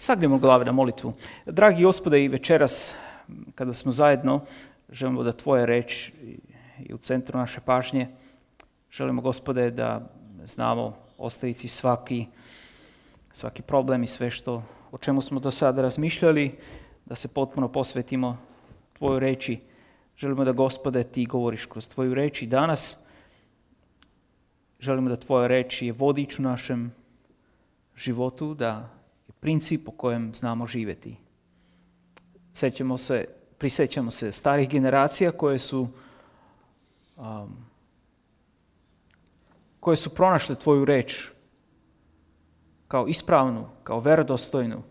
Sagnemo glave na molitvu. Dragi gospode, i večeras kada smo zajedno, želimo da tvoja reč i u centru naše pažnje. Želimo, gospode, da znamo ostaviti svaki, svaki problem i sve što o čemu smo do sada razmišljali, da se potpuno posvetimo tvoju reči. Želimo da, gospode, ti govoriš kroz tvoju reč i danas. Želimo da tvoja reč je vodič u našem životu, da je princip po kojem znamo živjeti. Sećamo se, prisjećamo se starih generacija koje su um, koje su pronašle tvoju reč kao ispravnu, kao verodostojnu,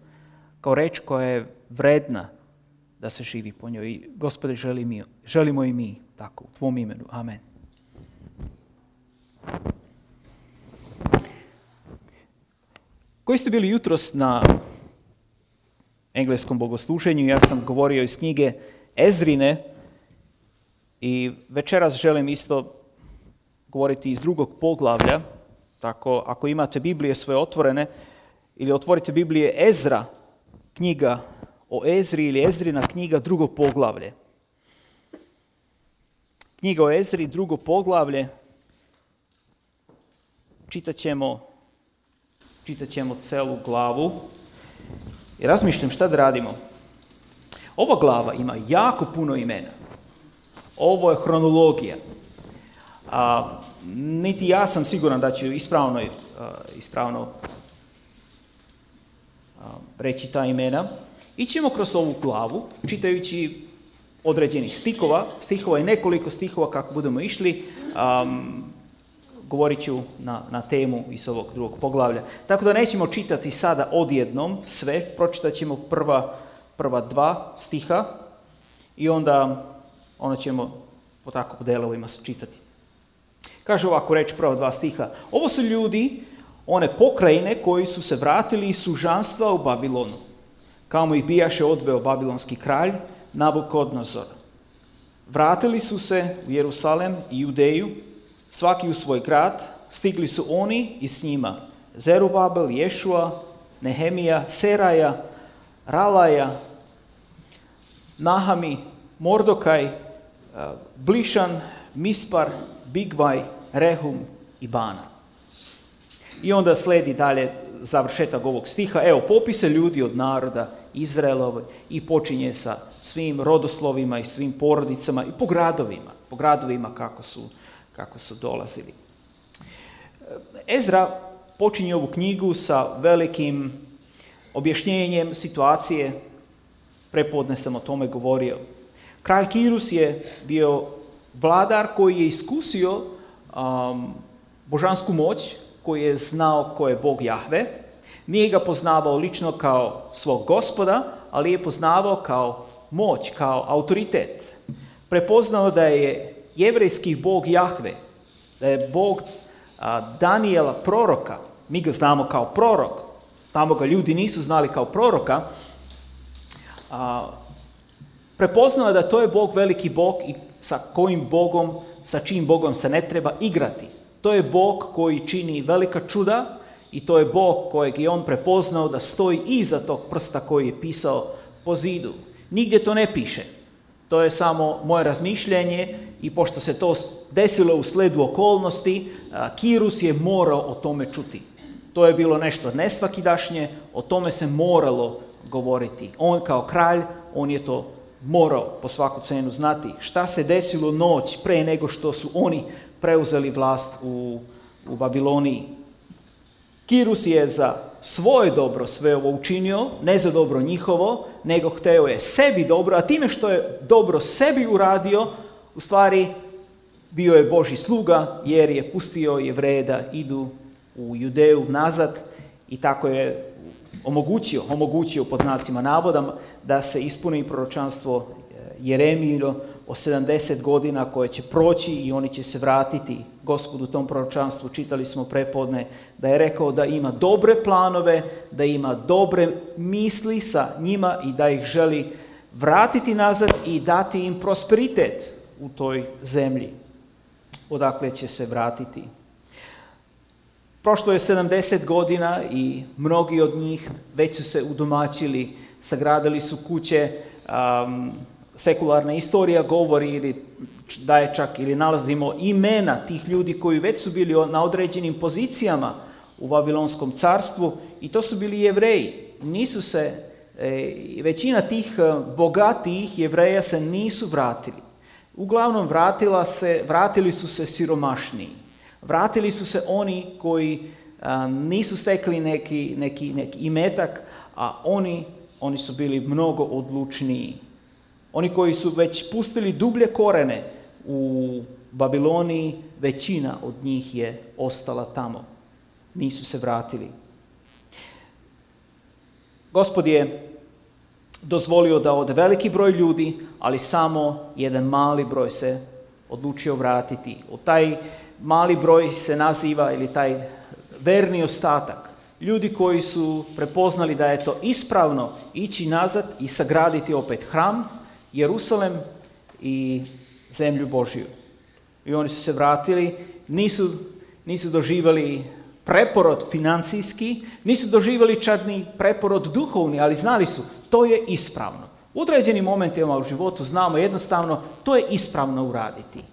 kao reč koja je vredna da se živi po njoj. I, gospode, želimo, želimo i mi tako, u tvom imenu. Amen. Koji ste bili jutros na engleskom bogosluženju, ja sam govorio iz knjige Ezrine i večeras želim isto govoriti iz drugog poglavlja, tako ako imate Biblije svoje otvorene ili otvorite Biblije Ezra, knjiga o Ezri ili Ezrina knjiga drugo poglavlje. Knjiga o Ezri, drugo poglavlje, čitat ćemo, čitat ćemo celu glavu i razmišljam šta da radimo. Ova glava ima jako puno imena. Ovo je hronologija. A, niti ja sam siguran da ću ispravno, ispravno reći ta imena. Ićemo kroz ovu glavu, čitajući određenih stihova, stihova i nekoliko stihova kako budemo išli, um, govorit ću na, na temu iz ovog drugog poglavlja. Tako da nećemo čitati sada odjednom sve, pročitat ćemo prva, prva dva stiha i onda, onda ćemo po tako delovima čitati. Kaže ovako reći prva dva stiha. Ovo su ljudi, one pokrajine koji su se vratili iz sužanstva u Babilonu. Kao mu ih bijaše odveo babilonski kralj Nabukodnozor. Vratili su se u Jerusalem i Judeju, svaki u svoj grad, stigli su oni i s njima Zerubabel, Ješua, Nehemija, Seraja, Ralaja, Nahami, Mordokaj, eh, Blišan, Mispar, Bigvaj, Rehum i Bana. I onda sledi dalje završetak ovog stiha. Evo, popise ljudi od naroda Izraelove i počinje sa svim rodoslovima i svim porodicama i po gradovima, po gradovima kako su, kako su dolazili. Ezra počinje ovu knjigu sa velikim objašnjenjem situacije, prepodne sam o tome govorio. Kralj Kirus je bio vladar koji je iskusio um, božansku moć, koji je znao ko je Bog Jahve, nije ga poznavao lično kao svog gospoda, ali je poznavao kao moć, kao autoritet. Prepoznao da je jevrejski Bog Jahve, da je Bog a, Danijela proroka, mi ga znamo kao prorok, tamo ga ljudi nisu znali kao proroka, prepoznao je da to je Bog veliki Bog i sa kojim Bogom, sa čim Bogom se ne treba igrati. To je Bog koji čini velika čuda i to je Bog kojeg je on prepoznao da stoji iza tog prsta koji je pisao po zidu. Nigdje to ne piše. To je samo moje razmišljenje i pošto se to desilo u sledu okolnosti, Kirus je morao o tome čuti. To je bilo nešto nesvakidašnje, o tome se moralo govoriti. On kao kralj, on je to morao po svaku cenu znati. Šta se desilo noć pre nego što su oni preuzeli vlast u, u Babiloniji. Kirus je za svoje dobro sve ovo učinio, ne za dobro njihovo, nego hteo je sebi dobro, a time što je dobro sebi uradio, u stvari bio je Boži sluga, jer je pustio jevreje da idu u Judeju nazad i tako je omogućio, omogućio pod znacima navoda da se ispuni proročanstvo Jeremilo o 70 godina koje će proći i oni će se vratiti gospodu tom proročanstvu. Čitali smo prepodne da je rekao da ima dobre planove, da ima dobre misli sa njima i da ih želi vratiti nazad i dati im prosperitet u toj zemlji odakle će se vratiti. Prošlo je 70 godina i mnogi od njih već su se udomačili, sagradili su kuće, sekularna istorija govori ili da je čak ili nalazimo imena tih ljudi koji već su bili na određenim pozicijama u Vavilonskom carstvu i to su bili jevreji. Nisu se, e, većina tih e, bogatijih jevreja se nisu vratili. Uglavnom vratila se, vratili su se siromašniji. Vratili su se oni koji nisu stekli neki, neki, neki imetak, a oni, oni su bili mnogo odlučniji. Oni koji su već pustili dublje korene u Babiloniji, većina od njih je ostala tamo. Nisu se vratili. Gospod je dozvolio da ode veliki broj ljudi, ali samo jedan mali broj se odlučio vratiti. U taj mali broj se naziva ili taj verni ostatak. Ljudi koji su prepoznali da je to ispravno ići nazad i sagraditi opet hram, Jerusalem i zemlju Božiju. I oni su se vratili, nisu, nisu doživjeli preporod financijski, nisu doživjeli čak ni preporod duhovni, ali znali su, to je ispravno. U određenim momentima u životu znamo jednostavno, to je ispravno uraditi.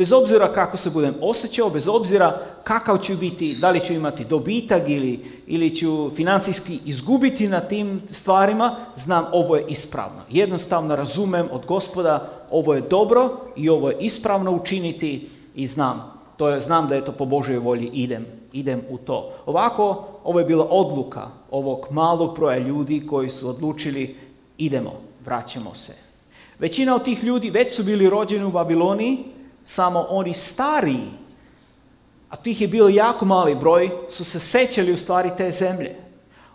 Bez obzira kako se budem osjećao, bez obzira kakav ću biti, da li ću imati dobitak ili, ili ću financijski izgubiti na tim stvarima, znam ovo je ispravno. Jednostavno razumem od gospoda ovo je dobro i ovo je ispravno učiniti i znam. To je, znam da je to po Božoj volji, idem, idem u to. Ovako, ovo je bila odluka ovog malog broja ljudi koji su odlučili idemo, vraćamo se. Većina od tih ljudi već su bili rođeni u Babiloniji, samo oni stariji, a tih je bilo jako mali broj, su se sećali u stvari te zemlje.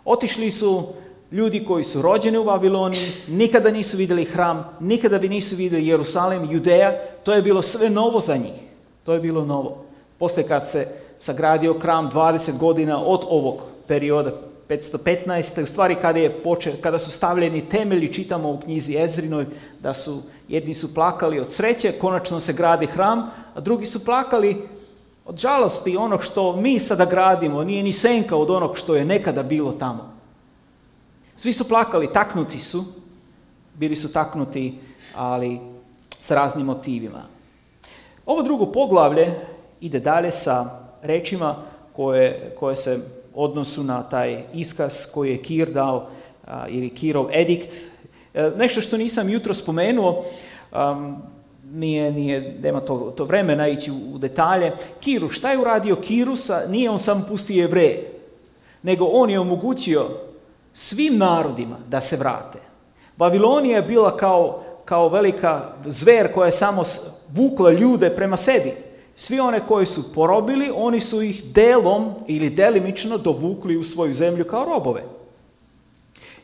Otišli su ljudi koji su rođeni u Babiloniji, nikada nisu vidjeli hram, nikada bi nisu vidjeli Jerusalim, Judeja, to je bilo sve novo za njih. To je bilo novo. Poslije kad se sagradio hram 20 godina od ovog perioda 515. u stvari kada, je poče, kada su stavljeni temelji, čitamo u knjizi Ezrinoj, da su jedni su plakali od sreće, konačno se gradi hram, a drugi su plakali od žalosti onog što mi sada gradimo, nije ni senka od onog što je nekada bilo tamo. Svi su plakali, taknuti su, bili su taknuti, ali s raznim motivima. Ovo drugo poglavlje ide dalje sa rečima koje, koje se odnosu na taj iskaz koji je Kir dao ili Kirov edikt. E, nešto što nisam jutro spomenuo, nije, nije, nema to, to vremena ići u, detalje. Kiru, šta je uradio Kirusa? Nije on sam pustio jevreje, nego on je omogućio svim narodima da se vrate. Babilonija je bila kao, kao velika zver koja je samo vukla ljude prema sebi. Svi one koji su porobili, oni su ih delom ili delimično dovukli u svoju zemlju kao robove.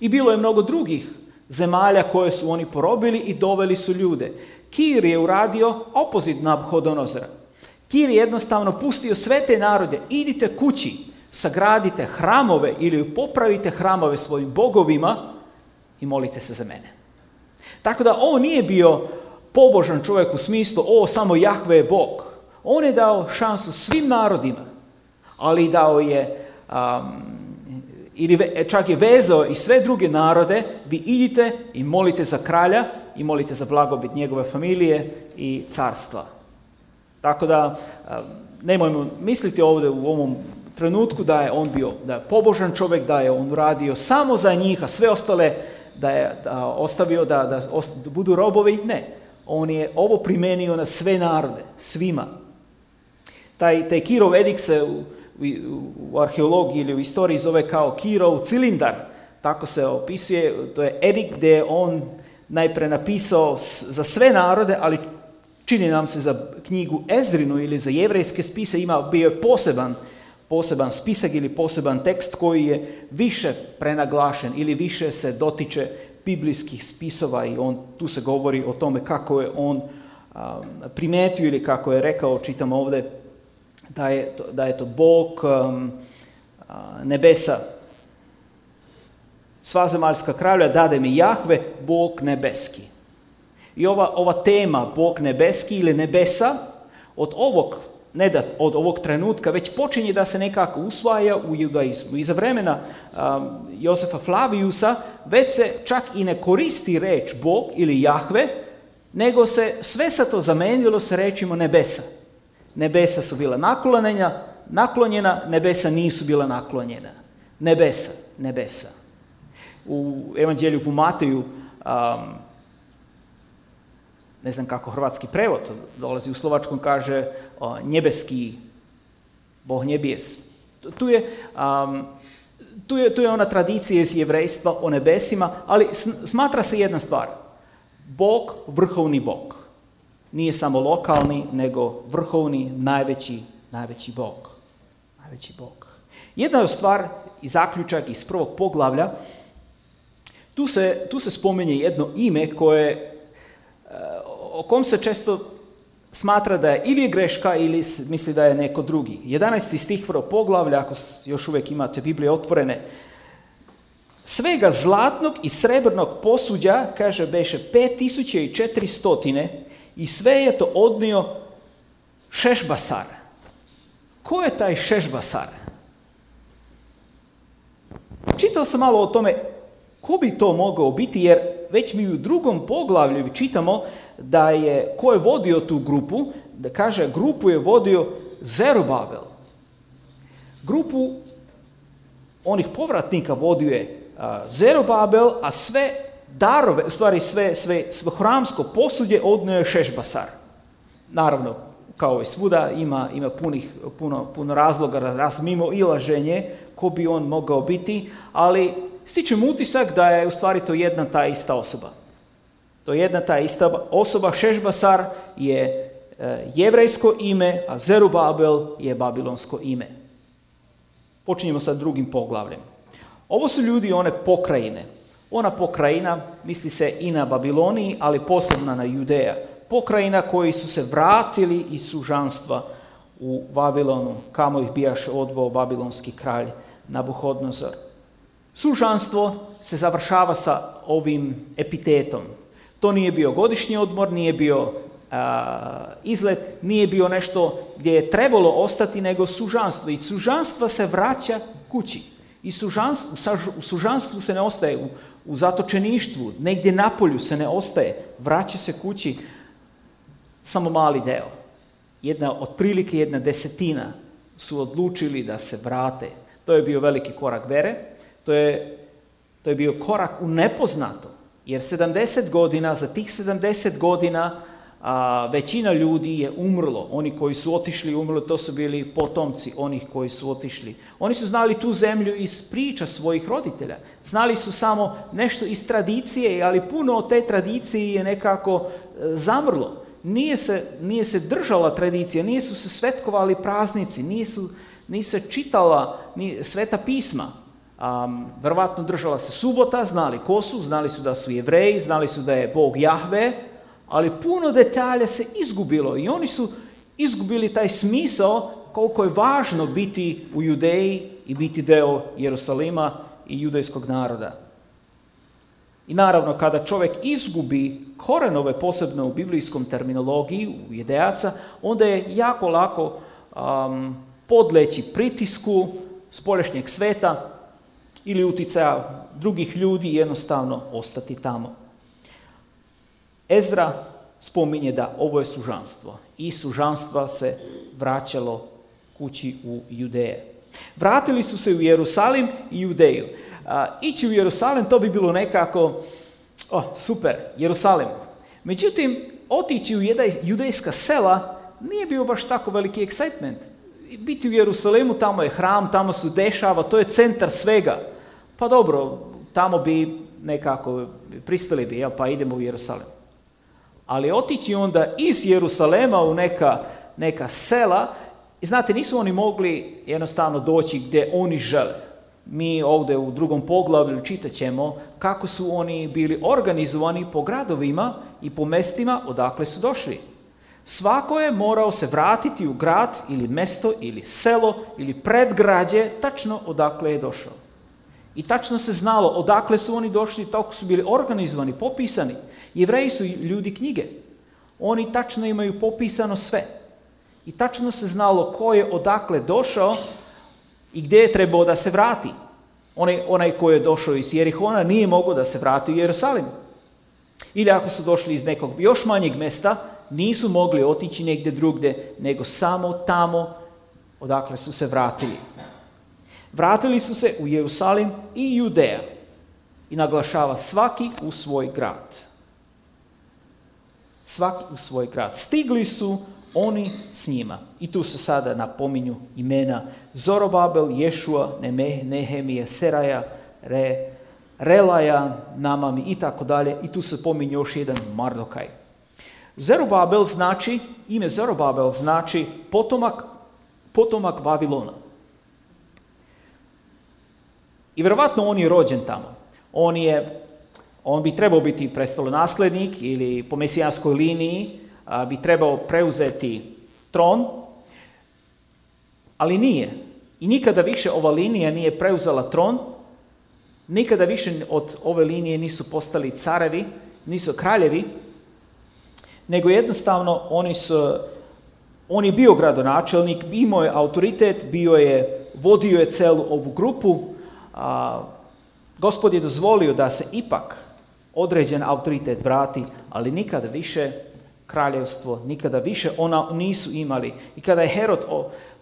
I bilo je mnogo drugih zemalja koje su oni porobili i doveli su ljude. Kir je uradio opozit Nabhodonozora. Kir je jednostavno pustio sve te narode, idite kući, sagradite hramove ili popravite hramove svojim bogovima i molite se za mene. Tako da ovo nije bio pobožan čovjek u smislu, o, samo Jahve je Bog. On je dao šansu svim narodima, ali dao je, ili čak je vezao i sve druge narode, vi idite i molite za kralja i molite za blagobit njegove familije i carstva. Tako da, nemojmo misliti ovdje u ovom trenutku da je on bio da je pobožan čovjek, da je on radio samo za njih, a sve ostale da je ostavio da, da, da budu robovi. Ne, on je ovo primenio na sve narode, svima. Taj, taj Kirov edik se u, u, arheologiji ili u istoriji zove kao Kirov cilindar. Tako se opisuje, to je edik gdje je on najpre napisao za sve narode, ali čini nam se za knjigu Ezrinu ili za jevrejske spise ima bio je poseban poseban spisak ili poseban tekst koji je više prenaglašen ili više se dotiče biblijskih spisova i on, tu se govori o tome kako je on primetio ili kako je rekao, čitam ovdje, da je, da je to Bog um, nebesa. Sva zemaljska kralja dade mi Jahve, Bog nebeski. I ova, ova tema Bog nebeski ili nebesa, od ovog ne da od ovog trenutka, već počinje da se nekako usvaja u judaizmu. I vremena um, Josefa Flaviusa već se čak i ne koristi reč Bog ili Jahve, nego se sve sa to zamenilo se rečimo nebesa. Nebesa su bila naklonjena, naklonjena, nebesa nisu bila naklonjena. Nebesa, nebesa. U evanđelju po Mateju, um, ne znam kako hrvatski prevod dolazi u slovačkom, kaže o, njebeski, Bog njebijes. Tu je, um, tu, je, tu je ona tradicija iz jevrejstva o nebesima, ali smatra se jedna stvar. Bog, vrhovni Bog. Nije samo lokalni, nego vrhovni, najveći, najveći Bog. Najveći Bog. Jedna stvar i zaključak iz prvog poglavlja, tu se, tu se spomenje jedno ime koje o kom se često smatra da je ili je greška ili misli da je neko drugi. 11. stih vrlo poglavlja, ako još uvijek imate Biblije otvorene, svega zlatnog i srebrnog posuđa, kaže, beše 5400 i sve je to odnio Šešbasar. Ko je taj Šešbasar? Čitao sam malo o tome ko bi to mogao biti, jer već mi u drugom poglavlju čitamo da je, ko je vodio tu grupu, da kaže grupu je vodio Zerubabel. Grupu onih povratnika vodio je Zerubabel, a sve darove, u stvari sve, sve, sve hramsko posudje odnio je Šešbasar. Naravno, kao i svuda, ima, ima punih, puno, puno razloga, razmimo ilaženje ko bi on mogao biti, ali stičem utisak da je u stvari to jedna ta ista osoba. To je jedna ta ista osoba, Šešbasar je e, jevrejsko ime, a Zerubabel je babilonsko ime. Počinjemo sa drugim poglavljem. Ovo su ljudi one pokrajine. Ona pokrajina misli se i na Babiloniji, ali posebno na Judeja. Pokrajina koji su se vratili iz sužanstva u Babilonu, kamo ih bijaš odvao babilonski kralj Nabuhodnozor. Sužanstvo se završava sa ovim epitetom, to nije bio godišnji odmor, nije bio izlet, nije bio nešto gdje je trebalo ostati, nego sužanstvo. I sužanstva se vraća kući. I sužanstvo, u sužanstvu se ne ostaje, u, u zatočeništvu, negdje na polju se ne ostaje, vraća se kući samo mali deo. Jedna, otprilike jedna desetina su odlučili da se vrate. To je bio veliki korak vere, to je, to je bio korak u nepoznato. Jer 70 godina, za tih 70 godina a, većina ljudi je umrlo. Oni koji su otišli umrli, to su bili potomci onih koji su otišli. Oni su znali tu zemlju iz priča svojih roditelja. Znali su samo nešto iz tradicije, ali puno od te tradicije je nekako e, zamrlo. Nije se, nije se držala tradicija, nije su se svetkovali praznici, nisu, nije se čitala ni sveta pisma. Um, vrlovatno držala se subota, znali ko su, znali su da su jevreji, znali su da je Bog Jahve, ali puno detalja se izgubilo i oni su izgubili taj smisao koliko je važno biti u Judeji i biti deo Jerusalima i judejskog naroda. I naravno, kada čovjek izgubi korenove, posebno u biblijskom terminologiji, u jedejaca, onda je jako lako um, podleći pritisku spolješnjeg sveta, ili utjecaja drugih ljudi jednostavno ostati tamo. Ezra spominje da ovo je sužanstvo i sužanstva se vraćalo kući u Judeje. Vratili su se u Jerusalim i Judeju. ići u Jerusalim to bi bilo nekako, oh, super, Jerusalim. Međutim, otići u judejska sela nije bio baš tako veliki excitement. Biti u Jerusalimu, tamo je hram, tamo se dešava, to je centar svega pa dobro, tamo bi nekako pristali bi, jel, pa idemo u Jerusalim. Ali otići onda iz Jerusalema u neka, neka sela, i znate, nisu oni mogli jednostavno doći gdje oni žele. Mi ovdje u drugom poglavlju čitat ćemo kako su oni bili organizovani po gradovima i po mestima odakle su došli. Svako je morao se vratiti u grad ili mesto ili selo ili predgrađe tačno odakle je došao. I tačno se znalo odakle su oni došli, tako su bili organizovani, popisani. Jevreji su ljudi knjige. Oni tačno imaju popisano sve. I tačno se znalo ko je odakle došao i gdje je trebao da se vrati. Onaj, onaj koji je došao iz Jerihona nije mogao da se vrati u Jerusalim. Ili ako su došli iz nekog još manjeg mesta, nisu mogli otići negdje drugdje, nego samo tamo odakle su se vratili. Vratili su se u Jerusalim i Judeja i naglašava svaki u svoj grad. Svaki u svoj grad. Stigli su oni s njima. I tu se sada napominju imena Zorobabel, Ješua, Nehemije, Seraja, Re, Relaja, Namami i tako dalje. I tu se pominje još jedan Mardokaj. Zerobabel znači, ime Zerobabel znači potomak, potomak Vavilona. I vjerovatno on je rođen tamo. On je, on bi trebao biti prestolonaslednik ili po mesijanskoj liniji bi trebao preuzeti tron, ali nije. I nikada više ova linija nije preuzela tron, nikada više od ove linije nisu postali carevi, nisu kraljevi, nego jednostavno oni su, on je bio gradonačelnik, imao je autoritet, bio je, vodio je celu ovu grupu, a, gospod je dozvolio da se ipak određen autoritet vrati, ali nikada više kraljevstvo, nikada više ona nisu imali. I kada je Herod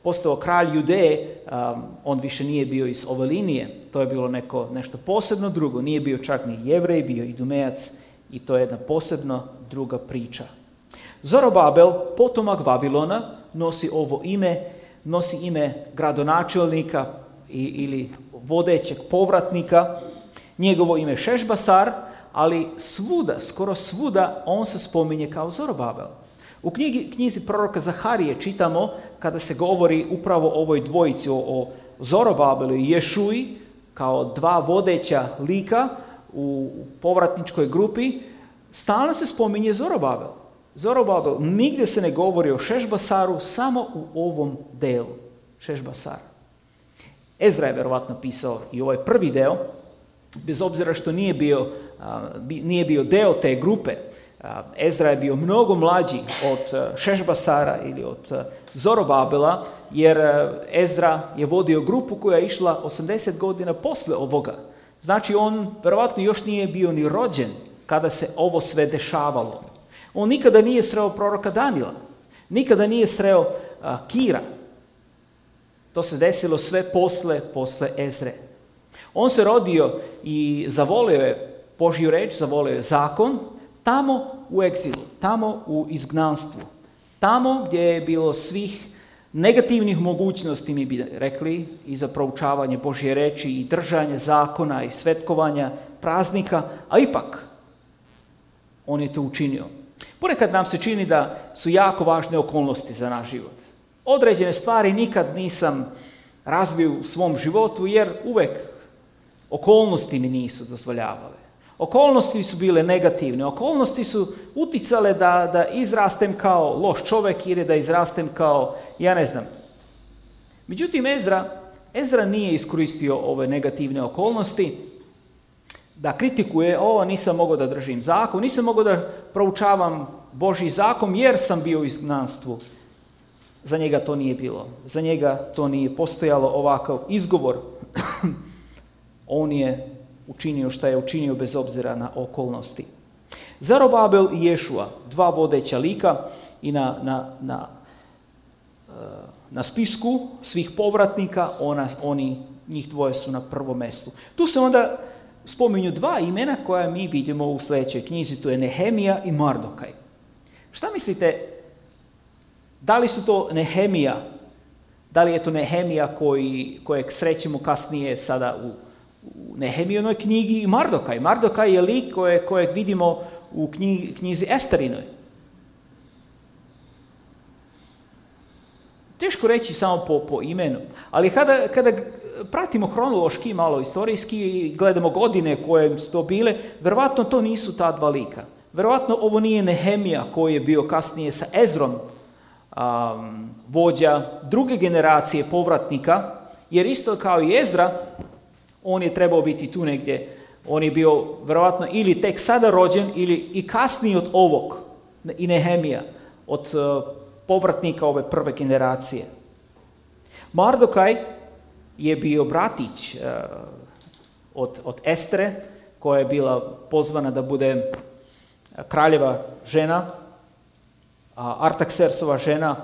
postao kralj Judeje, um, on više nije bio iz ove linije, to je bilo neko, nešto posebno drugo, nije bio čak ni jevrej, bio i dumejac i to je jedna posebno druga priča. Zorobabel, potomak Babilona, nosi ovo ime, nosi ime gradonačelnika ili vodećeg povratnika, njegovo ime Šešbasar, ali svuda, skoro svuda, on se spominje kao Zorobabel. U knjigi, knjizi proroka Zaharije čitamo kada se govori upravo o ovoj dvojici, o, o Zorobabelu i Ješuji, kao dva vodeća lika u povratničkoj grupi, stalno se spominje Zorobabel. Zorobabel, nigdje se ne govori o Šešbasaru, samo u ovom delu. Šešbasar. Ezra je verovatno pisao i ovaj prvi deo, bez obzira što nije bio nije bio deo te grupe. Ezra je bio mnogo mlađi od Šešbasara ili od Zorobabela, jer Ezra je vodio grupu koja je išla 80 godina posle ovoga. Znači on verovatno još nije bio ni rođen kada se ovo sve dešavalo. On nikada nije sreo proroka Danila, nikada nije sreo Kira. To se desilo sve posle, posle Ezre. On se rodio i zavolio je Božju reč, zavolio je zakon, tamo u egzilu, tamo u izgnanstvu, tamo gdje je bilo svih negativnih mogućnosti, mi bi rekli, i za proučavanje Božje reči i držanje zakona i svetkovanja praznika, a ipak on je to učinio. Ponekad nam se čini da su jako važne okolnosti za naš život. Određene stvari nikad nisam razvio u svom životu jer uvek okolnosti mi nisu dozvoljavale. Okolnosti su bile negativne, okolnosti su uticale da, da izrastem kao loš čovjek ili da izrastem kao, ja ne znam. Međutim, Ezra, Ezra nije iskoristio ove negativne okolnosti da kritikuje, o, nisam mogao da držim zakon, nisam mogao da proučavam Božji zakon jer sam bio u izgnanstvu. Za njega to nije bilo. Za njega to nije postojalo ovakav izgovor. On je učinio šta je učinio bez obzira na okolnosti. Zarobabel i Ješua, dva vodeća lika i na, na, na, e, na spisku svih povratnika ona, oni, njih dvoje su na prvom mjestu. Tu se onda spominju dva imena koja mi vidimo u sljedećoj knjizi, to je Nehemija i Mardokaj. Šta mislite, da li su to Nehemija, da li je to Nehemija koji, kojeg srećemo kasnije sada u u Nehemijonoj knjigi i Mardokaj. Mardokaj je lik koje, kojeg vidimo u knjizi, knjizi Estarinoj. Teško reći samo po, po imenu, ali kada, kada pratimo hronološki, malo istorijski i gledamo godine koje su to bile, verovatno to nisu ta dva lika. Verovatno ovo nije Nehemija koji je bio kasnije sa Ezrom um, vođa druge generacije povratnika, jer isto kao i Ezra, on je trebao biti tu negdje, on je bio vjerojatno ili tek sada rođen ili i kasniji od ovog i Nehemija, od uh, povratnika ove prve generacije. Mardokaj je bio bratić e, od, od Estre, koja je bila pozvana da bude kraljeva žena, a Artaksersova žena,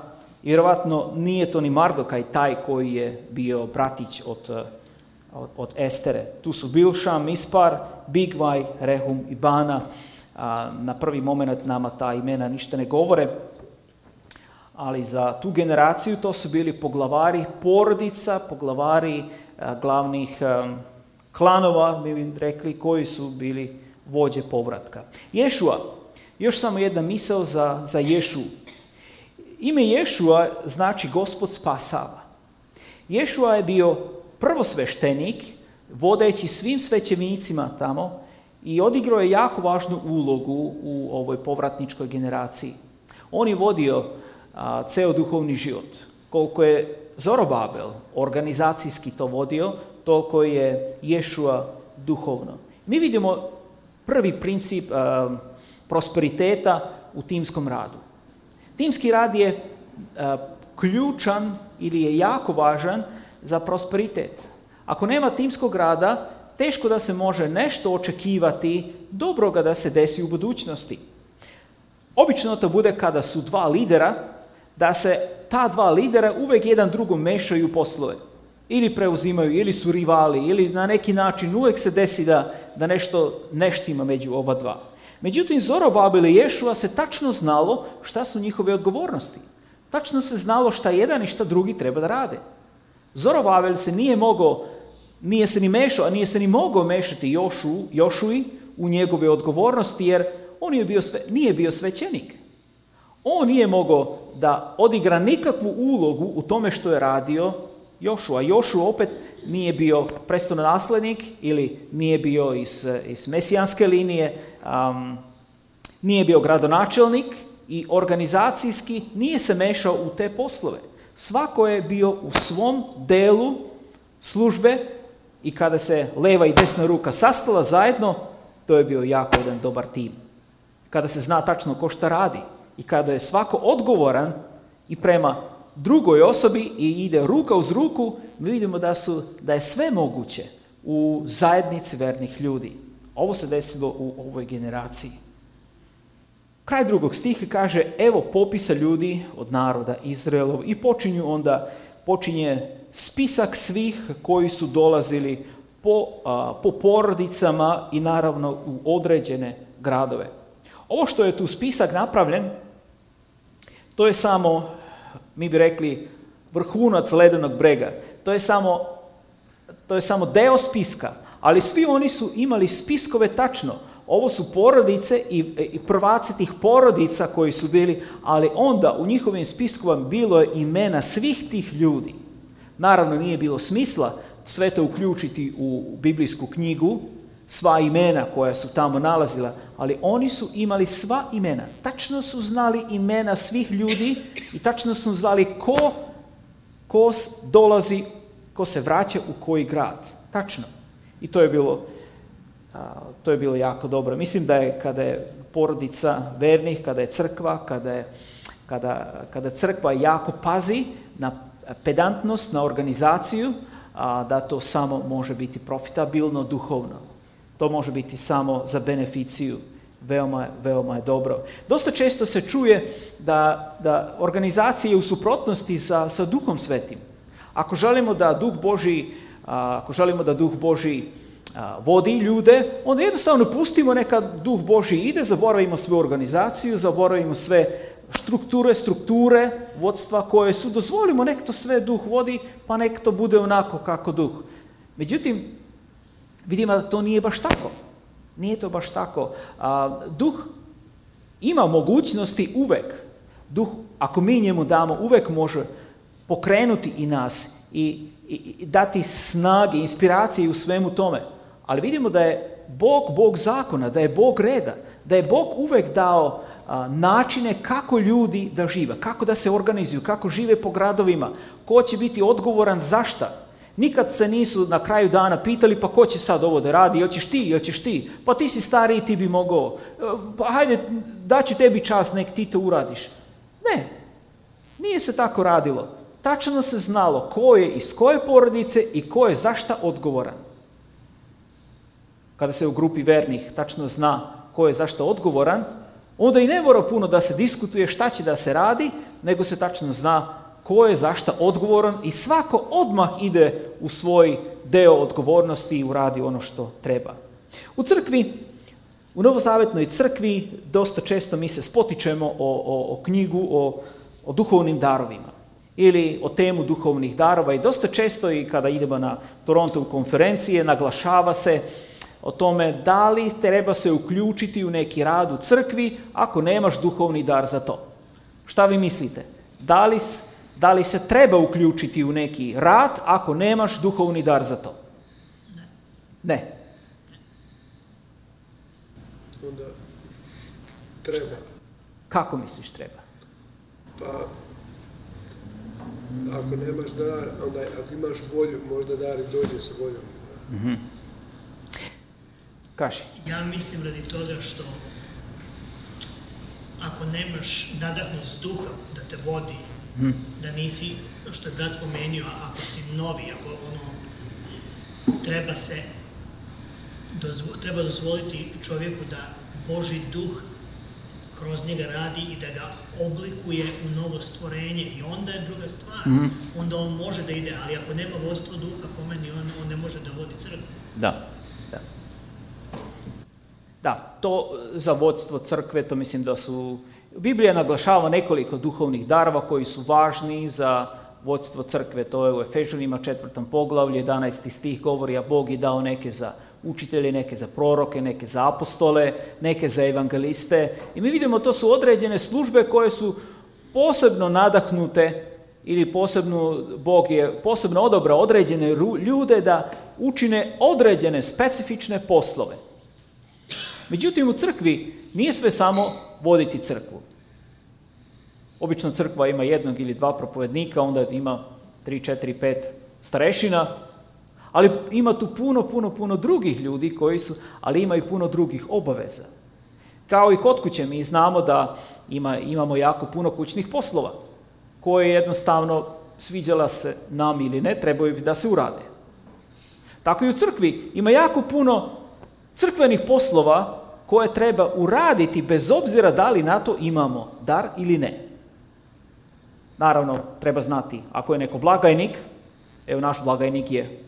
i vjerovatno nije to ni Mardokaj taj koji je bio bratić od, od, od Estere. Tu su Bilša, Mispar, Bigvaj, Rehum i Bana. A, na prvi moment nama ta imena ništa ne govore, ali za tu generaciju to su bili poglavari porodica, poglavari a, glavnih a, klanova, mi bi rekli, koji su bili vođe povratka. Ješua, još samo jedna misao za, za Ješu. Ime Ješua znači gospod spasava. Ješua je bio prvosveštenik, vodeći svim svećenicima tamo i odigrao je jako važnu ulogu u ovoj povratničkoj generaciji. On je vodio a, ceo duhovni život. Koliko je Zorobabel organizacijski to vodio, toliko je Ješua duhovno. Mi vidimo prvi princip a, prosperiteta u timskom radu. Timski rad je a, ključan ili je jako važan za prosperitet. Ako nema timskog rada, teško da se može nešto očekivati dobroga da se desi u budućnosti. Obično to bude kada su dva lidera, da se ta dva lidera uvek jedan drugom mešaju poslove. Ili preuzimaju, ili su rivali, ili na neki način uvek se desi da, da nešto neštima među ova dva. Međutim, Zorobabel i Ješua se tačno znalo šta su njihove odgovornosti. Tačno se znalo šta jedan i šta drugi treba da rade. Zorobabel se nije mogao nije se ni mešao, a nije se ni mogao mešati Jošu, Jošui u njegove odgovornosti, jer on je bio sve, nije bio svećenik. On nije mogao da odigra nikakvu ulogu u tome što je radio Jošu, a Jošu opet nije bio naslednik ili nije bio iz, iz mesijanske linije, um, nije bio gradonačelnik i organizacijski nije se mešao u te poslove. Svako je bio u svom delu službe i kada se leva i desna ruka sastala zajedno, to je bio jako jedan dobar tim. Kada se zna tačno ko šta radi i kada je svako odgovoran i prema drugoj osobi i ide ruka uz ruku, mi vidimo da, su, da je sve moguće u zajednici vernih ljudi. Ovo se desilo u ovoj generaciji. Kraj drugog stiha kaže, evo popisa ljudi od naroda Izraelov i počinju onda, počinje spisak svih koji su dolazili po, a, po porodicama i naravno u određene gradove. Ovo što je tu spisak napravljen, to je samo, mi bi rekli, vrhunac ledenog brega. To je samo, to je samo deo spiska, ali svi oni su imali spiskove tačno. Ovo su porodice i, i prvaci tih porodica koji su bili, ali onda u njihovim spiskovima bilo je imena svih tih ljudi. Naravno, nije bilo smisla sve to uključiti u biblijsku knjigu, sva imena koja su tamo nalazila, ali oni su imali sva imena. Tačno su znali imena svih ljudi i tačno su znali ko, ko dolazi, ko se vraća u koji grad. Tačno. I to je bilo, to je bilo jako dobro. Mislim da je kada je porodica vernih, kada je crkva, kada, je, kada, kada crkva jako pazi na pedantnost, na organizaciju, a, da to samo može biti profitabilno, duhovno. To može biti samo za beneficiju. Veoma, veoma je dobro. Dosta često se čuje da, da organizacija je u suprotnosti sa, sa Duhom Svetim. Ako želimo da Duh Boži, a, ako želimo da Duh Boži a, vodi ljude, onda jednostavno pustimo neka Duh Boži ide, zaboravimo svoju organizaciju, zaboravimo sve strukture, strukture vodstva koje su, dozvolimo nek to sve duh vodi, pa nek to bude onako kako duh. Međutim, vidimo da to nije baš tako. Nije to baš tako. A, duh ima mogućnosti uvek. Duh, ako mi njemu damo, uvek može pokrenuti i nas i, i, i dati snage, inspiracije u svemu tome. Ali vidimo da je Bog, Bog zakona, da je Bog reda, da je Bog uvek dao načine kako ljudi da žive, kako da se organizuju, kako žive po gradovima, ko će biti odgovoran za šta. Nikad se nisu na kraju dana pitali pa ko će sad ovo da radi, hoćeš ti, hoćeš ti, pa ti si stariji, ti bi mogao, pa hajde, daću tebi čas, nek ti to uradiš. Ne. nije se tako radilo. Tačno se znalo ko je iz koje porodice i ko je zašta odgovoran. Kada se u grupi vernih tačno zna ko je zašto odgovoran, onda i ne mora puno da se diskutuje šta će da se radi, nego se tačno zna ko je zašta odgovoran i svako odmah ide u svoj deo odgovornosti i uradi ono što treba. U crkvi, u Novozavetnoj crkvi dosta često mi se spotičemo o, o, o knjigu o, o duhovnim darovima ili o temu duhovnih darova i dosta često i kada idemo na Toronto konferencije naglašava se o tome da li treba se uključiti u neki rad u crkvi ako nemaš duhovni dar za to. Šta vi mislite? Da li, da li se treba uključiti u neki rad ako nemaš duhovni dar za to? Ne. Onda treba. Kako misliš treba? Pa, ako nemaš dar, onda ako imaš volju, možda dar i dođe sa voljom. Mm -hmm. Kaži. Ja mislim radi toga što ako nemaš nadahnost duha da te vodi, da nisi, što je brat spomenio, ako si novi, ako ono, treba se, dozvo, treba dozvoliti čovjeku da Boži duh kroz njega radi i da ga oblikuje u novo stvorenje i onda je druga stvar. Mm. Onda on može da ide, ali ako nema vodstvo duha po meni, on, on ne može da vodi crkvu. Da, da. Da, to za vodstvo crkve, to mislim da su... Biblija naglašava nekoliko duhovnih darova koji su važni za vodstvo crkve. To je u Efežanima četvrtom poglavlju, 11. stih govori, a Bog je dao neke za učitelje, neke za proroke, neke za apostole, neke za evangeliste. I mi vidimo to su određene službe koje su posebno nadahnute ili posebno, Bog je posebno odobra određene ljude da učine određene specifične poslove. Međutim, u crkvi nije sve samo voditi crkvu. Obično crkva ima jednog ili dva propovednika, onda ima tri, četiri, pet starešina, ali ima tu puno, puno, puno drugih ljudi koji su, ali ima i puno drugih obaveza. Kao i kod kuće, mi znamo da ima, imamo jako puno kućnih poslova, koje jednostavno sviđala se nam ili ne, trebaju da se urade. Tako i u crkvi ima jako puno crkvenih poslova koje treba uraditi bez obzira da li na to imamo dar ili ne. Naravno, treba znati, ako je neko blagajnik, evo naš blagajnik je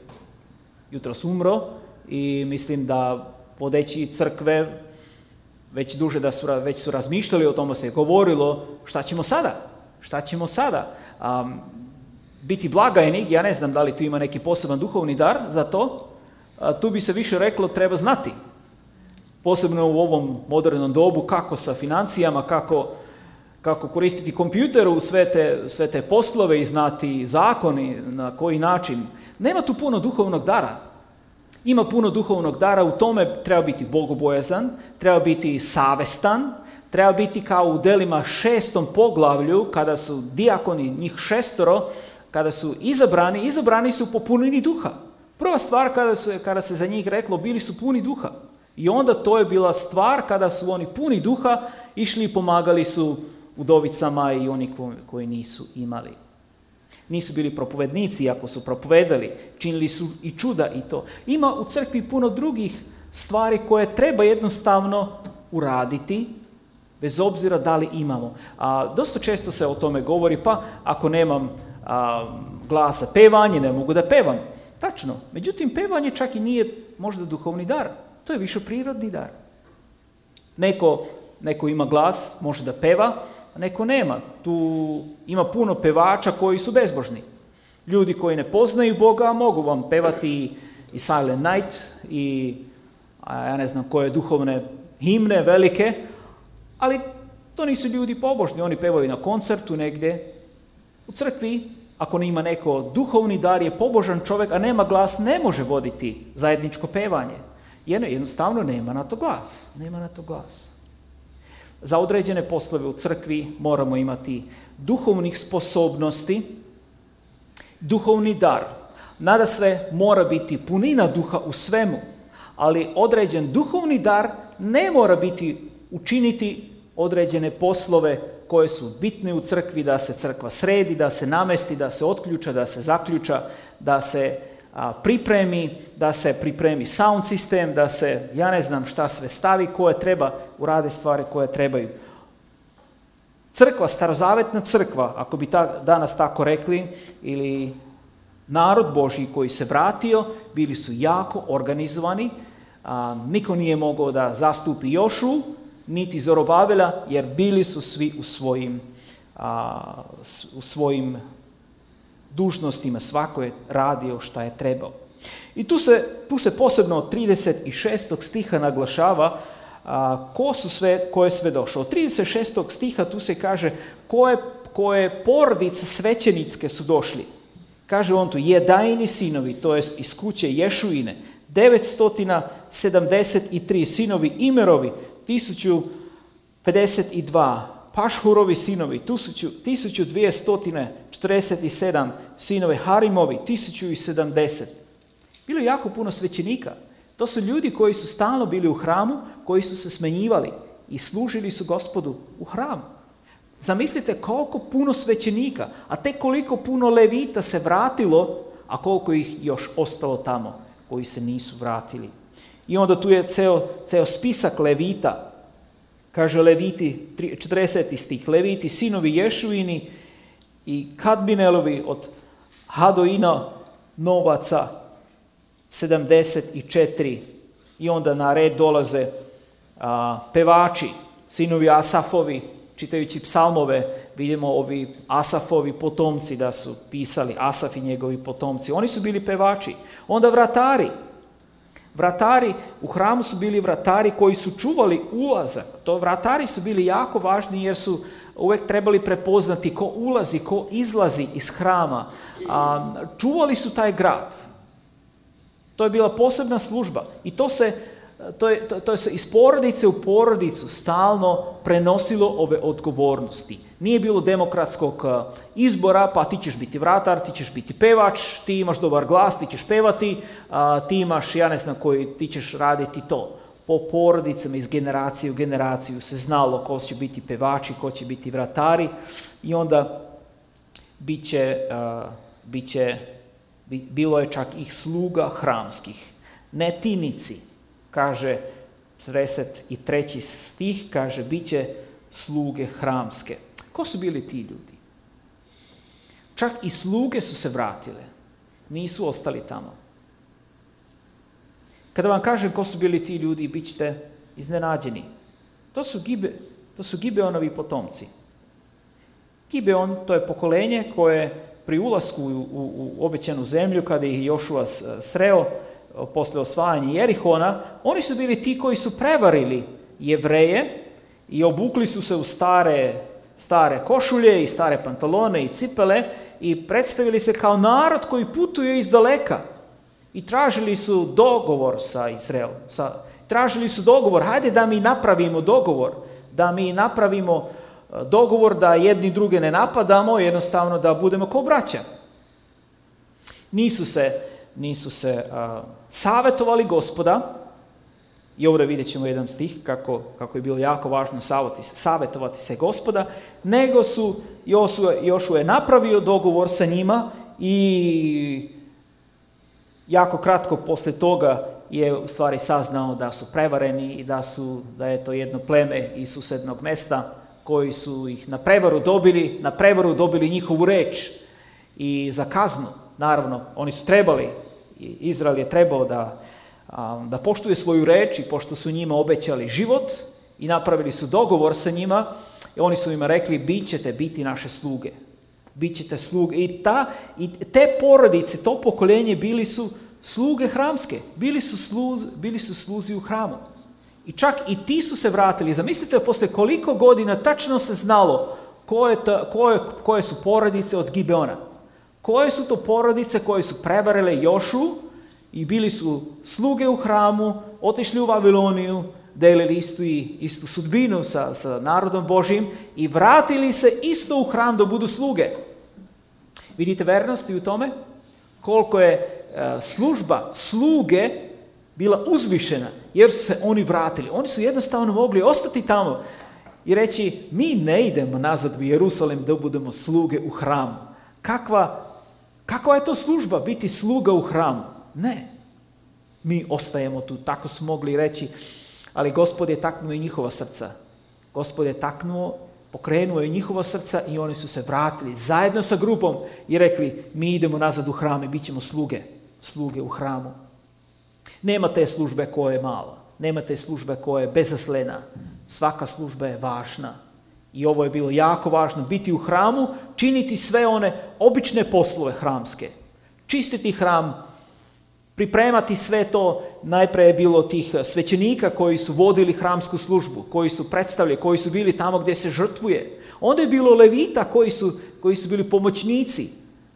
jutros umro i mislim da vodeći crkve već duže da su, već su razmišljali o tome se je govorilo šta ćemo sada, šta ćemo sada. Um, biti blagajnik, ja ne znam da li tu ima neki poseban duhovni dar za to, a, tu bi se više reklo treba znati. Posebno u ovom modernom dobu kako sa financijama, kako, kako koristiti kompjuter u sve te, sve te poslove i znati zakoni, na koji način Nema tu puno duhovnog dara. Ima puno duhovnog dara, u tome treba biti bogobojazan, treba biti savestan, treba biti kao u delima šestom poglavlju, kada su dijakoni, njih šestoro, kada su izabrani, izabrani su po punini duha. Prva stvar kada, su, kada se za njih reklo, bili su puni duha. I onda to je bila stvar kada su oni puni duha, išli i pomagali su udovicama i oni koji, nisu imali. Nisu bili propovednici, ako su propovedali, činili su i čuda i to. Ima u crkvi puno drugih stvari koje treba jednostavno uraditi, bez obzira da li imamo. A, dosta često se o tome govori, pa ako nemam a, glasa pevanje, ne mogu da pevam. Tačno. Međutim, pevanje čak i nije možda duhovni dar. To je više prirodni dar. Neko, neko ima glas, može da peva, neko nema. Tu ima puno pevača koji su bezbožni. Ljudi koji ne poznaju Boga mogu vam pevati i Silent Night i a ja ne znam koje duhovne himne velike, ali to nisu ljudi pobožni. Oni pevaju na koncertu negdje. U crkvi, ako ima neko duhovni dar, je pobožan čovjek, a nema glas, ne može voditi zajedničko pevanje. Jednostavno nema na to glas. Nema na to glas. Za određene poslove u crkvi moramo imati duhovnih sposobnosti, duhovni dar. Nada sve mora biti punina duha u svemu, ali određen duhovni dar ne mora biti učiniti određene poslove koje su bitne u crkvi, da se crkva sredi, da se namesti, da se otključa, da se zaključa, da se pripremi, da se pripremi sound sistem, da se, ja ne znam šta sve stavi, koje treba, urade stvari koje trebaju. Crkva, starozavetna crkva, ako bi ta, danas tako rekli, ili narod Božji koji se vratio, bili su jako organizovani, niko nije mogao da zastupi Jošu, niti Zorobavela, jer bili su svi u svojim, u svojim dužnostima, svako je radio šta je trebao. I tu se, tu se posebno od 36. stiha naglašava a, ko su sve, ko je sve došao. Od 36. stiha tu se kaže koje, koje porodice svećenicke su došli. Kaže on tu, jedajni sinovi, to jest iz kuće Ješuine, 973 sinovi Imerovi, 1052, Pašhurovi sinovi, 1247 sinove Harimovi, 1070. Bilo je jako puno svećenika. To su ljudi koji su stalno bili u hramu, koji su se smenjivali i služili su gospodu u hramu. Zamislite koliko puno svećenika, a te koliko puno levita se vratilo, a koliko ih još ostalo tamo koji se nisu vratili. I onda tu je ceo, ceo spisak levita. Kaže Leviti, 40. stih, Leviti, sinovi Ješuini i Kadbinelovi od Hadoina novaca 74. I onda na red dolaze pevači, sinovi Asafovi, čitajući psalmove, vidimo ovi Asafovi potomci da su pisali, Asaf i njegovi potomci. Oni su bili pevači. Onda vratari. Vratari, u hramu su bili vratari koji su čuvali ulazak. To vratari su bili jako važni jer su uvek trebali prepoznati ko ulazi, ko izlazi iz hrama. A, čuvali su taj grad. To je bila posebna služba i to se to je, to, to je se iz porodice u porodicu stalno prenosilo ove odgovornosti. Nije bilo demokratskog izbora, pa ti ćeš biti vratar, ti ćeš biti pevač, ti imaš dobar glas, ti ćeš pevati, ti imaš, ja ne znam koji, ti ćeš raditi to. Po porodicama iz generacije u generaciju se znalo ko će biti pevači, ko će biti vratari i onda biće, a, biće, bilo je čak ih sluga hramskih, netinici, kaže 43. stih, kaže, bit će sluge hramske. Ko su bili ti ljudi? Čak i sluge su se vratile. Nisu ostali tamo. Kada vam kažem ko su bili ti ljudi, bit ćete iznenađeni. To su, Gibe, to su Gibeonovi potomci. Gibeon, to je pokolenje koje pri ulasku u, u, u obećanu zemlju, kada ih Jošua sreo, posle osvajanja Jerihona, oni su bili ti koji su prevarili jevreje i obukli su se u stare, stare košulje i stare pantalone i cipele i predstavili se kao narod koji putuje iz daleka i tražili su dogovor sa Izraelom. Sa, tražili su dogovor, hajde da mi napravimo dogovor, da mi napravimo e, dogovor da jedni druge ne napadamo, jednostavno da budemo kao braća. Nisu se nisu se a, savetovali gospoda, i ovdje vidjet ćemo jedan stih kako, kako je bilo jako važno savjetovati se gospoda, nego su Jošu je napravio dogovor sa njima i jako kratko posle toga je u stvari saznao da su prevareni i da, su, da je to jedno pleme iz susednog mesta koji su ih na prevaru dobili, na prevaru dobili njihovu reč i za kaznu, naravno, oni su trebali Izrael je trebao da, da poštuje svoju reč i pošto su njima obećali život i napravili su dogovor sa njima, i oni su im rekli, bit ćete biti naše sluge. Bit ćete sluge. I, ta, I te porodice, to pokoljenje bili su sluge hramske. Bili su, sluz, bili su sluzi u hramu. I čak i ti su se vratili. Zamislite, posle koliko godina tačno se znalo koje, ta, koje, koje su porodice od Gibeona. Koje su to porodice koje su prevarele Jošu i bili su sluge u hramu, otišli u Vaviloniju, delili istu, istu sudbinu sa, sa narodom Božim i vratili se isto u hram da budu sluge. Vidite vernosti u tome? Koliko je e, služba sluge bila uzvišena, jer su se oni vratili. Oni su jednostavno mogli ostati tamo. i reći mi ne idemo nazad u Jerusalem da budemo sluge u hramu. Kakva, kakva je to služba biti sluga u hramu? Ne. Mi ostajemo tu, tako su mogli reći, ali gospod je taknuo i njihova srca. Gospod je taknuo, pokrenuo je njihova srca i oni su se vratili zajedno sa grupom i rekli mi idemo nazad u hram i bit ćemo sluge, sluge u hramu. Nema te službe koja je mala, nema te službe koja je bezaslena. Svaka služba je važna. I ovo je bilo jako važno, biti u hramu, činiti sve one obične poslove hramske. Čistiti hram, pripremati sve to, najpre je bilo tih svećenika koji su vodili hramsku službu, koji su predstavljali, koji su bili tamo gdje se žrtvuje. Onda je bilo levita koji su, koji su bili pomoćnici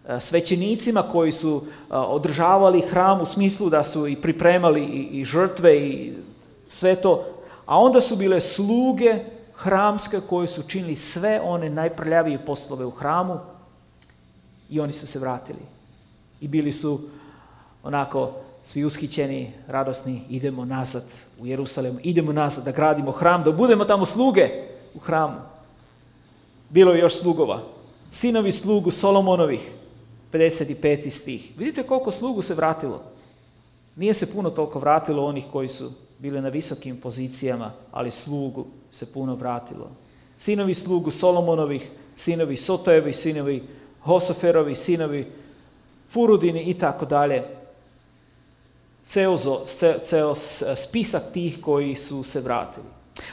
e, svećenicima koji su e, održavali hram u smislu da su i pripremali i, i žrtve i sve to. A onda su bile sluge hramske koji su činili sve one najprljavije poslove u hramu i oni su se vratili. I bili su onako svi ushićeni, radosni, idemo nazad u Jerusalem, idemo nazad da gradimo hram, da budemo tamo sluge u hramu. Bilo je još slugova. Sinovi slugu Solomonovih, 55. stih. Vidite koliko slugu se vratilo. Nije se puno toliko vratilo onih koji su bili na visokim pozicijama, ali slugu se puno vratilo. Sinovi slugu Solomonovih, sinovi Sotojevi, sinovi Hosoferovi, sinovi Furudini i tako dalje ceo, ceo spisak tih koji su se vratili.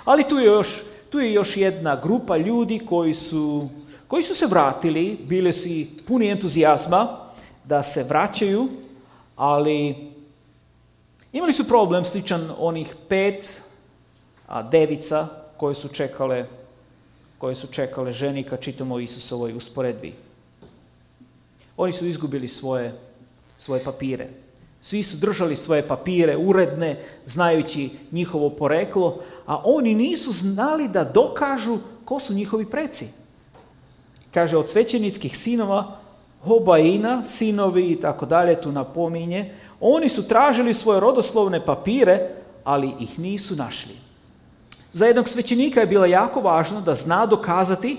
Ali tu je još, tu je još jedna grupa ljudi koji su, koji su se vratili, bili su puni entuzijazma da se vraćaju, ali imali su problem sličan onih pet a, devica koje su čekale koje su čekale ženi kad čitamo o Isusovoj usporedbi. Oni su izgubili svoje, svoje papire. Svi su držali svoje papire uredne, znajući njihovo poreklo, a oni nisu znali da dokažu ko su njihovi preci. Kaže, od svećenickih sinova, Hobaina, sinovi i tako dalje, tu napominje, oni su tražili svoje rodoslovne papire, ali ih nisu našli. Za jednog svećenika je bilo jako važno da zna dokazati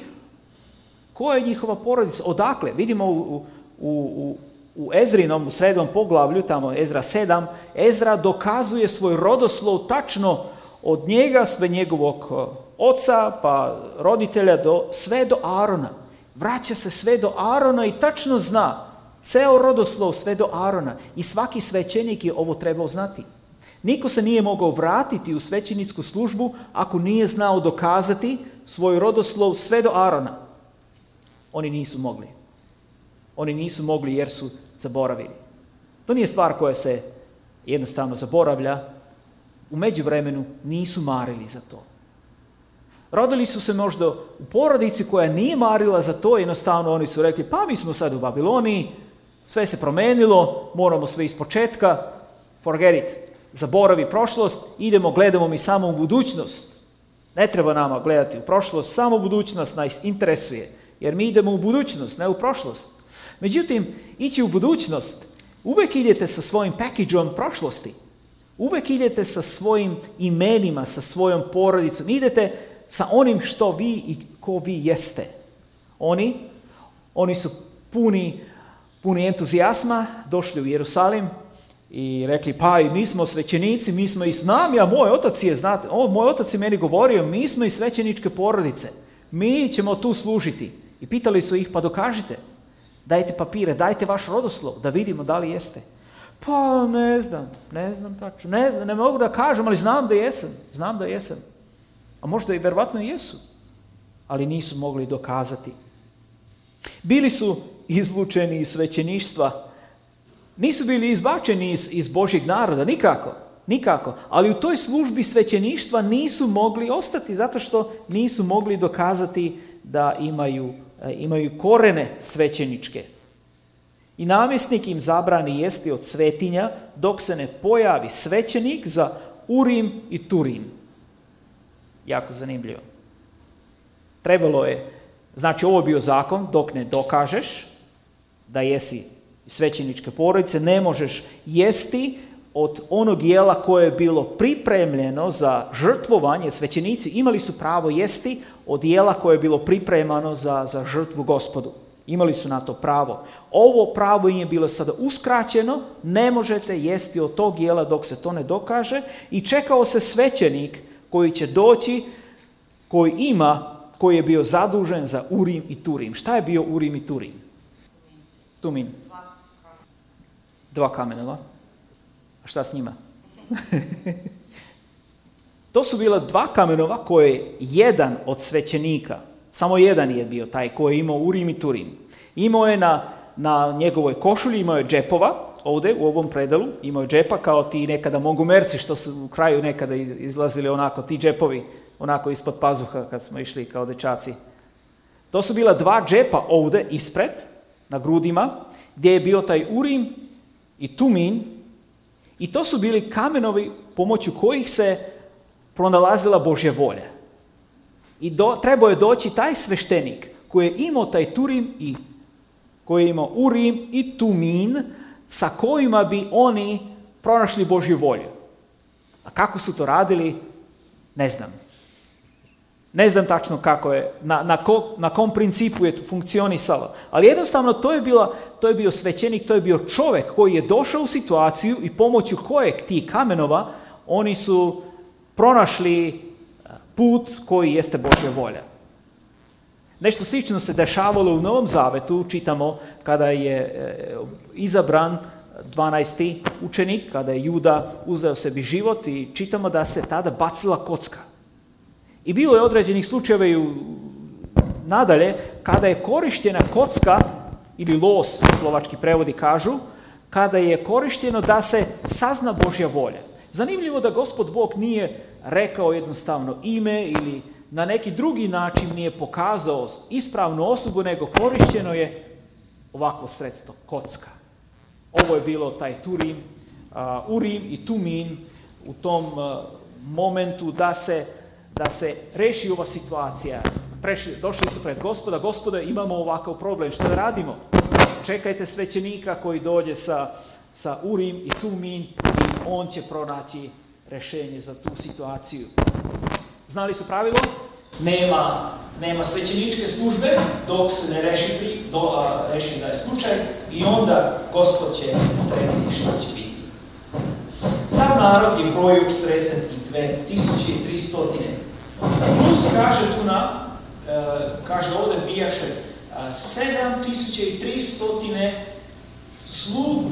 koja je njihova porodica, odakle. Vidimo u, u, u u Ezrinom, u sredom poglavlju, tamo Ezra 7, Ezra dokazuje svoj rodoslov tačno od njega, sve njegovog e, oca, pa roditelja, do, sve do Arona. Vraća se sve do Arona i tačno zna ceo rodoslov sve do Arona. I svaki svećenik je ovo trebao znati. Niko se nije mogao vratiti u svećenicku službu ako nije znao dokazati svoj rodoslov sve do Arona. Oni nisu mogli. Oni nisu mogli jer su zaboravili. To nije stvar koja se jednostavno zaboravlja. U međuvremenu nisu marili za to. Rodili su se možda u porodici koja nije marila za to, jednostavno oni su rekli, pa mi smo sad u Babiloniji, sve se promenilo, moramo sve iz početka, forget it, zaboravi prošlost, idemo, gledamo mi samo u budućnost. Ne treba nama gledati u prošlost, samo budućnost nas interesuje, jer mi idemo u budućnost, ne u prošlost. Međutim, ići u budućnost, uvek idete sa svojim package prošlosti. Uvek idete sa svojim imenima, sa svojom porodicom. Idete sa onim što vi i ko vi jeste. Oni, oni su puni, puni entuzijasma, došli u Jerusalim i rekli, pa i mi smo svećenici, mi smo i s nami, a moj otac je, znate, o, moj otac je meni govorio, mi smo i svećeničke porodice, mi ćemo tu služiti. I pitali su ih, pa dokažite. Dajte papire, dajte vaš rodoslov da vidimo da li jeste. Pa ne znam, ne znam tačno, ne znam, ne mogu da kažem, ali znam da jesam, znam da jesam. A možda i verovatno jesu, ali nisu mogli dokazati. Bili su izlučeni iz svećeništva, nisu bili izbačeni iz, iz Božjeg naroda, nikako, nikako. Ali u toj službi svećeništva nisu mogli ostati zato što nisu mogli dokazati da imaju imaju korene svećeničke. I namjesnik im zabrani jesti od svetinja dok se ne pojavi svećenik za Urim i Turim. Jako zanimljivo. Trebalo je, znači ovo je bio zakon, dok ne dokažeš da jesi svećeničke porodice, ne možeš jesti od onog jela koje je bilo pripremljeno za žrtvovanje, svećenici imali su pravo jesti od jela koje je bilo pripremano za, za žrtvu gospodu. Imali su na to pravo. Ovo pravo im je bilo sada uskraćeno, ne možete jesti od tog jela dok se to ne dokaže i čekao se svećenik koji će doći, koji ima, koji je bio zadužen za Urim i Turim. Šta je bio Urim i Turim? Tumin. Dva kamenova. A šta s njima? to su bila dva kamenova koje jedan od svećenika, samo jedan je bio taj koji je imao Urim i Turim. Imao je na, na njegovoj košulji, imao je džepova, ovdje u ovom predalu, imao je džepa kao ti nekada mogu merci što su u kraju nekada izlazili onako, ti džepovi onako ispod pazuha kad smo išli kao dečaci. To su bila dva džepa ovdje ispred, na grudima, gdje je bio taj urim i tumin i to su bili kamenovi pomoću kojih se pronalazila Božja volja. I do, trebao je doći taj sveštenik koji je imao taj turim i koji je imao urim i tumin sa kojima bi oni pronašli Božju volju. A kako su to radili, ne znam. Ne znam tačno kako je, na, na, ko, na kom principu je to funkcionisalo. Ali jednostavno to je, bila, to je bio svećenik, to je bio čovjek koji je došao u situaciju i pomoću kojeg ti kamenova oni su pronašli e, put koji jeste Božja volja. Nešto slično se dešavalo u Novom Zavetu, čitamo kada je e, izabran 12. učenik, kada je Juda uzeo sebi život i čitamo da se tada bacila kocka. I bilo je određenih slučajeva i nadalje kada je korištena kocka ili los, slovački prevodi kažu, kada je korišteno da se sazna Božja volja. Zanimljivo da gospod Bog nije rekao jednostavno ime ili na neki drugi način nije pokazao ispravnu osobu, nego korišćeno je ovakvo sredstvo, kocka. Ovo je bilo taj Turim, Urim i Tumin u tom momentu da se da se reši ova situacija. Prešli, došli su pred gospoda, gospoda imamo ovakav problem, što da radimo? Čekajte svećenika koji dođe sa, sa Urim i Tumin i on će pronaći rešenje za tu situaciju. Znali su pravilo? Nema, nema svećeničke službe dok se ne reši, do, a, reši da je slučaj i onda gospod će odrediti šta će biti. Sam narod je broju 42.300. Plus kaže tu na, e, kaže ovdje bijaše 7300 slugu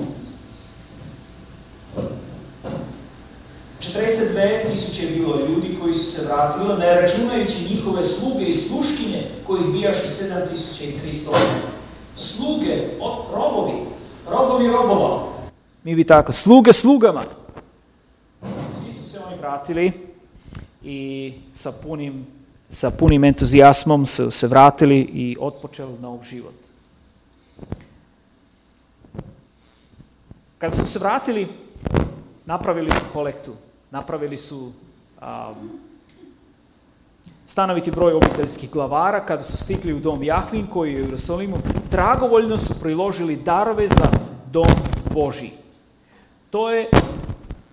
42 tisuće je bilo ljudi koji su se vratili, ne računajući njihove sluge i sluškinje, kojih bijaše 7300. Sluge, robovi, robovi robova. Mi bi tako, sluge slugama. Svi su se oni vratili i sa punim, sa punim entuzijasmom su se vratili i otpočeli nov život. Kada su se vratili, napravili su kolektu napravili su um, stanoviti broj obiteljskih glavara kada su stigli u dom Jahvin koji je u Jerusalimu, dragovoljno su priložili darove za dom Božiji. To je,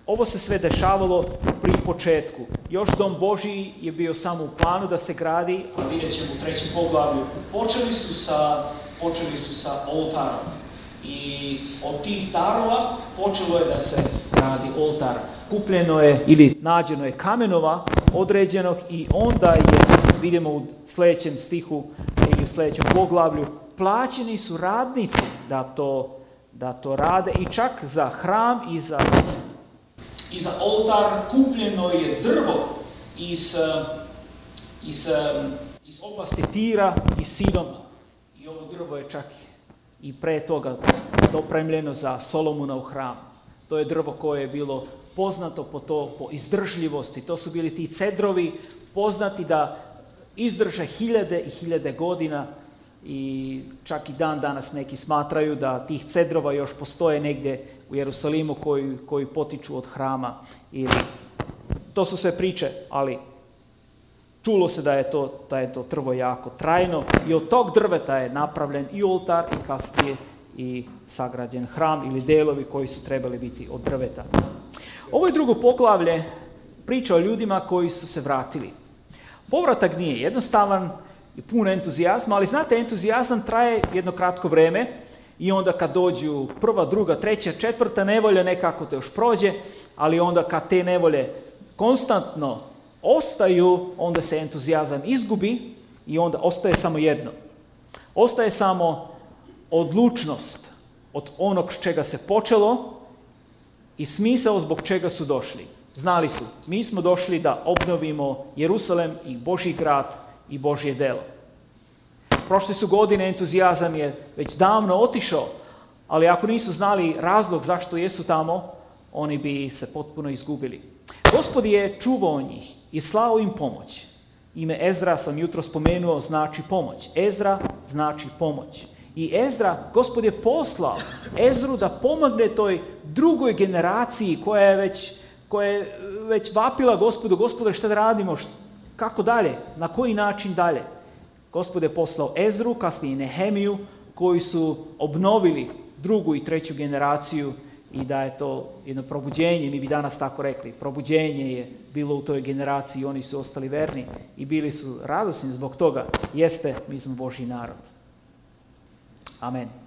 ovo se sve dešavalo pri početku. Još dom Božiji je bio samo u planu da se gradi, a vidjet ćemo u trećem poglavlju. Počeli su sa, počeli su sa oltarom. I od tih darova počelo je da se radi oltar kupljeno je ili nađeno je kamenova određenog i onda je, vidimo u sljedećem stihu ili u sljedećem poglavlju, plaćeni su radnici da to, da to rade i čak za hram i za, i za oltar kupljeno je drvo iz, iz, iz oblasti Tira i Sidona. I ovo drvo je čak i pre toga dopremljeno za Solomuna u hram. To je drvo koje je bilo poznato po to, po izdržljivosti. To su bili ti cedrovi poznati da izdrže hiljade i hiljade godina i čak i dan danas neki smatraju da tih cedrova još postoje negdje u Jerusalimu koji, koji potiču od hrama. Ili, to su sve priče, ali čulo se da je to, da je to trvo jako trajno i od tog drveta je napravljen i oltar i kasnije i sagrađen hram ili delovi koji su trebali biti od drveta. Ovo je drugo poglavlje priča o ljudima koji su se vratili. Povratak nije jednostavan i pun entuzijazma, ali znate, entuzijazam traje jedno kratko vreme i onda kad dođu prva, druga, treća, četvrta nevolja, nekako te još prođe, ali onda kad te nevolje konstantno ostaju, onda se entuzijazam izgubi i onda ostaje samo jedno. Ostaje samo odlučnost od onog čega se počelo i smisao zbog čega su došli. Znali su, mi smo došli da obnovimo Jerusalem i Božji grad i Božje delo. Prošle su godine, entuzijazam je već davno otišao, ali ako nisu znali razlog zašto jesu tamo, oni bi se potpuno izgubili. Gospod je čuvao njih i slao im pomoć. Ime Ezra sam jutro spomenuo znači pomoć. Ezra znači pomoć. I Ezra, gospod je poslao Ezru da pomogne toj drugoj generaciji koja je već, koja je već vapila gospodu, gospode šta da radimo, kako dalje, na koji način dalje. Gospod je poslao Ezru, kasnije i Nehemiju, koji su obnovili drugu i treću generaciju i da je to jedno probuđenje, mi bi danas tako rekli, probuđenje je bilo u toj generaciji, oni su ostali verni i bili su radosni zbog toga, jeste, mi smo Božji narod. Amen.